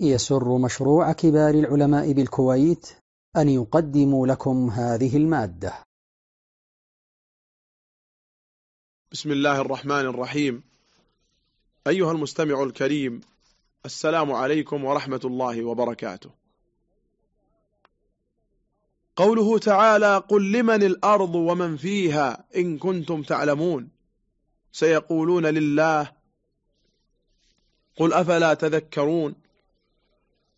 يسر مشروع كبار العلماء بالكويت أن يقدم لكم هذه المادة. بسم الله الرحمن الرحيم. أيها المستمع الكريم السلام عليكم ورحمة الله وبركاته. قوله تعالى قل لمن الأرض ومن فيها إن كنتم تعلمون سيقولون لله قل أفلا تذكرون؟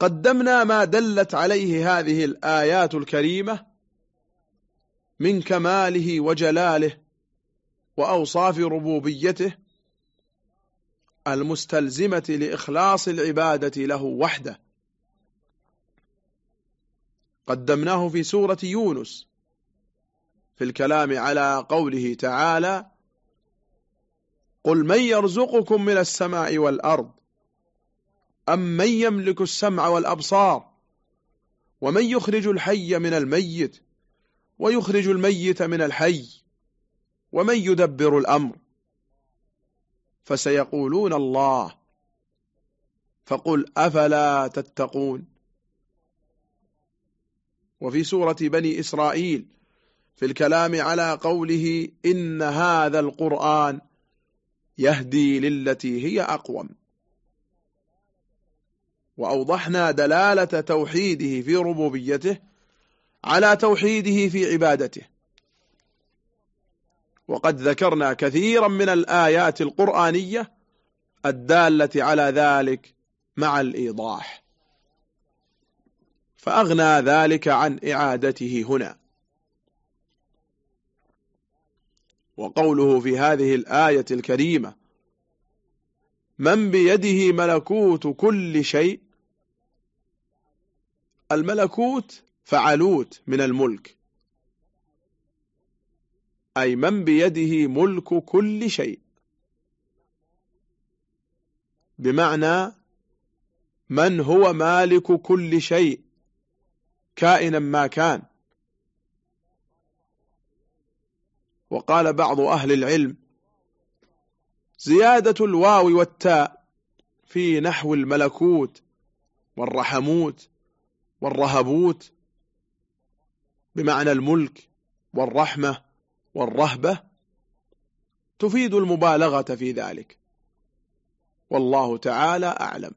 قدمنا ما دلت عليه هذه الآيات الكريمة من كماله وجلاله وأوصاف ربوبيته المستلزمة لإخلاص العبادة له وحده. قدمناه في سورة يونس في الكلام على قوله تعالى قل من يرزقكم من السماء والأرض أم من يملك السمع والأبصار ومن يخرج الحي من الميت ويخرج الميت من الحي ومن يدبر الأمر فسيقولون الله فقل أفلا تتقون وفي سورة بني إسرائيل في الكلام على قوله إن هذا القرآن يهدي للتي هي أقوم وأوضحنا دلالة توحيده في ربوبيته على توحيده في عبادته. وقد ذكرنا كثيرا من الآيات القرآنية الدالة على ذلك مع الإيضاح. فأغنى ذلك عن إعادته هنا. وقوله في هذه الآية الكريمة من بيده ملكوت كل شيء الملكوت فعلوت من الملك. أي من بيده ملك كل شيء. بمعنى من هو مالك كل شيء كائنا ما كان. وقال بعض أهل العلم زيادة الواو والتاء في نحو الملكوت والرحموت والرهبوت بمعنى الملك والرحمة والرهبة تفيد المبالغة في ذلك. والله تعالى أعلم.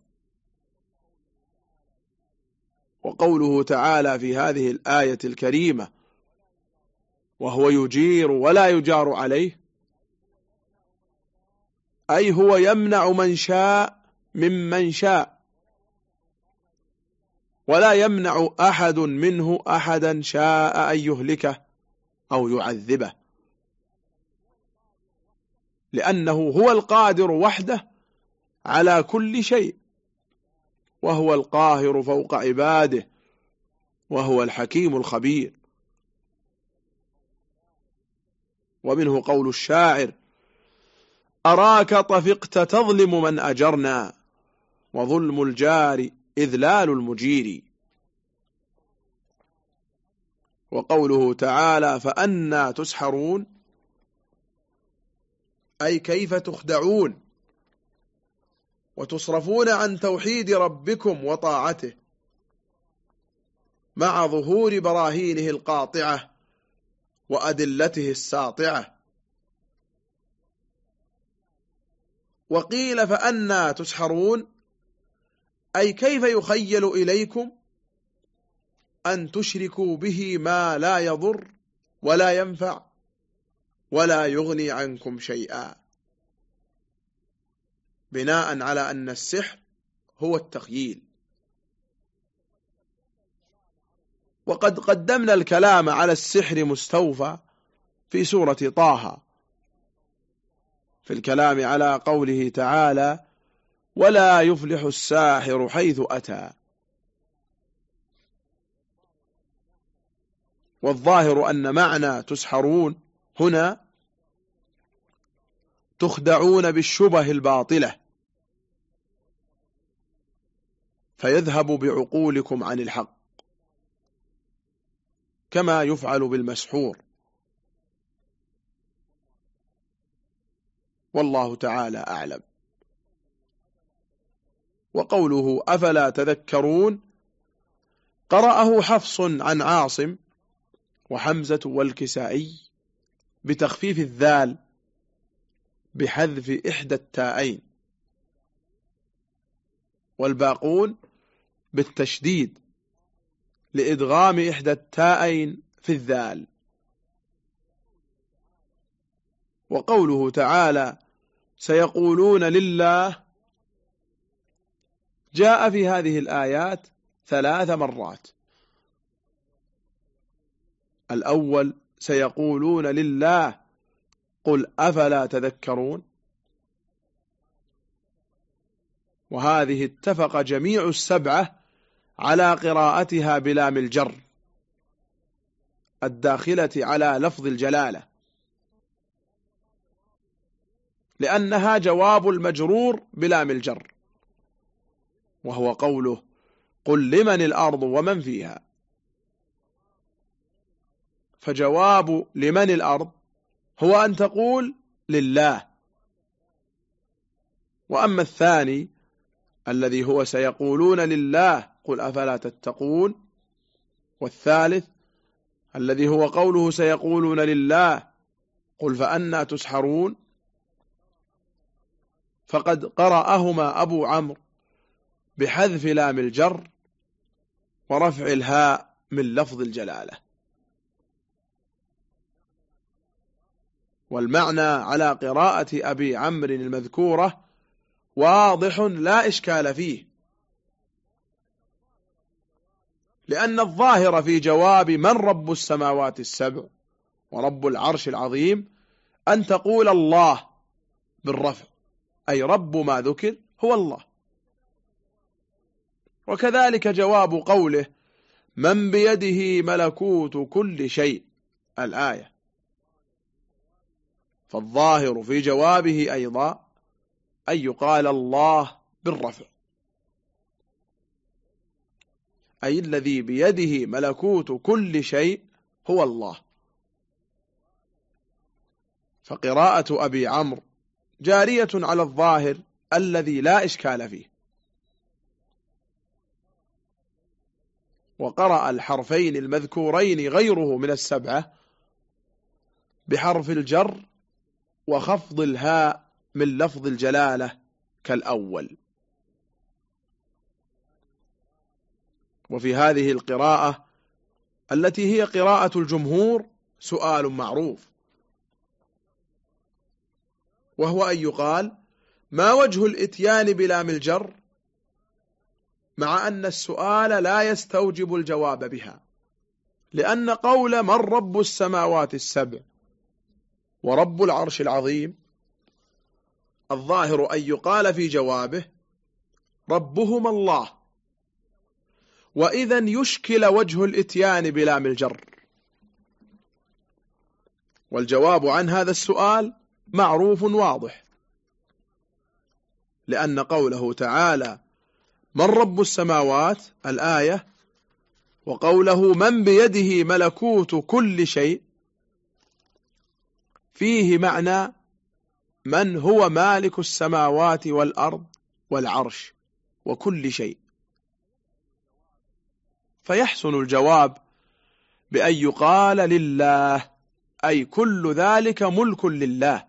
وقوله تعالى في هذه الآية الكريمة وهو يجير ولا يجار عليه أي هو يمنع من شاء ممن شاء. ولا يمنع أحد منه أحدا شاء أن يهلكه أو يعذبه. لأنه هو القادر وحده على كل شيء وهو القاهر فوق عباده وهو الحكيم الخبير. ومنه قول الشاعر أراك طفقت تظلم من أجرنا وظلم الجار إذلال المجير. وقوله تعالى فأنا تسحرون أي كيف تخدعون؟ وتصرفون عن توحيد ربكم وطاعته مع ظهور براهينه القاطعة وأدلته الساطعة. وقيل فأنا تسحرون أي كيف يخيل إليكم أن تشركوا به ما لا يضر ولا ينفع ولا يغني عنكم شيئا؟ بناء على أن السحر هو التخييل. وقد قدمنا الكلام على السحر مستوفى في سورة طه في الكلام على قوله تعالى ولا يفلح الساحر حيث أتى. والظاهر أن معنى تسحرون هنا تخدعون بالشبه الباطلة. فيذهب بعقولكم عن الحق كما يفعل بالمسحور. والله تعالى أعلم. وقوله أفلا تذكرون؟ قرأه حفص عن عاصم وحمزة والكسائي بتخفيف الذال بحذف إحدى التاءين. والباقون بالتشديد لإدغام إحدى التاءين في الذال. وقوله تعالى سيقولون لله جاء في هذه الآيات ثلاث مرات. الأول سيقولون لله قل أفلا تذكرون؟ وهذه اتفق جميع السبعة على قراءتها بلام الجر الداخلة على لفظ الجلالة لأنها جواب المجرور بلام الجر وهو قوله قل لمن الأرض ومن فيها. فجواب لمن الأرض هو أن تقول لله. وأما الثاني الذي هو سيقولون لله قل أفلا تتقون. والثالث الذي هو قوله سيقولون لله قل فأنا تسحرون. فقد قرأهما أبو عمرو بحذف لام الجر ورفع الهاء من لفظ الجلالة. والمعنى على قراءة أبي عمرو المذكورة واضح لا إشكال فيه. لأن الظاهر في جواب من رب السماوات السبع ورب العرش العظيم أن تقول الله بالرفع أي رب ما ذكر هو الله. وكذلك جواب قوله من بيده ملكوت كل شيء الآية. فالظاهر في جوابه أيضا أن يقال الله بالرفع. أي الذي بيده ملكوت كل شيء هو الله. فقراءة أبي عمرو جارية على الظاهر الذي لا إشكال فيه. وقرأ الحرفين المذكورين غيره من السبعة بحرف الجر وخفض الهاء من لفظ الجلالة كالأول. وفي هذه القراءة التي هي قراءة الجمهور سؤال معروف. وهو أن يقال ما وجه الإتيان بلام الجر؟ مع أن السؤال لا يستوجب الجواب بها لأن قول من رب السماوات السبع ورب العرش العظيم الظاهر أن يقال في جوابه ربهما الله وإذا يشكل وجه الإتيان بلام الجر والجواب عن هذا السؤال معروف واضح لأن قوله تعالى من رب السماوات؟ الآية. وقوله من بيده ملكوت كل شيء. فيه معنى من هو مالك السماوات والأرض والعرش وكل شيء. فيحسن الجواب بأن يقال لله أي كل ذلك ملك لله.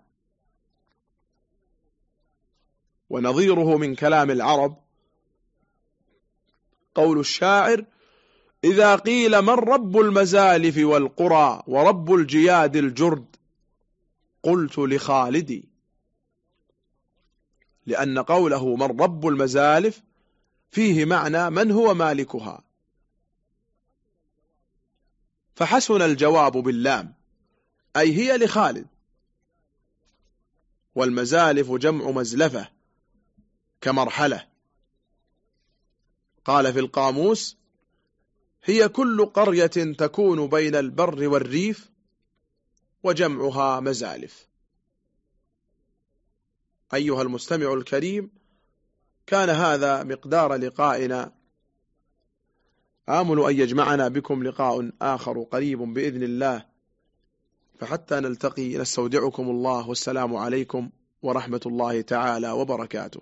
ونظيره من كلام العرب قول الشاعر إذا قيل من رب المزالف والقرى ورب الجياد الجرد قلت لخالدي. لأن قوله من رب المزالف فيه معنى من هو مالكها. فحسن الجواب باللام أي هي لخالد. والمزالف جمع مزلفة كمرحلة. قال في القاموس هي كل قرية تكون بين البر والريف وجمعها مزالف. أيها المستمع الكريم كان هذا مقدار لقائنا. آمل أن يجمعنا بكم لقاء آخر قريب بإذن الله. فحتى نلتقي نستودعكم الله والسلام عليكم ورحمة الله تعالى وبركاته.